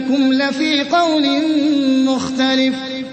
إنكم لفي قول مختلف.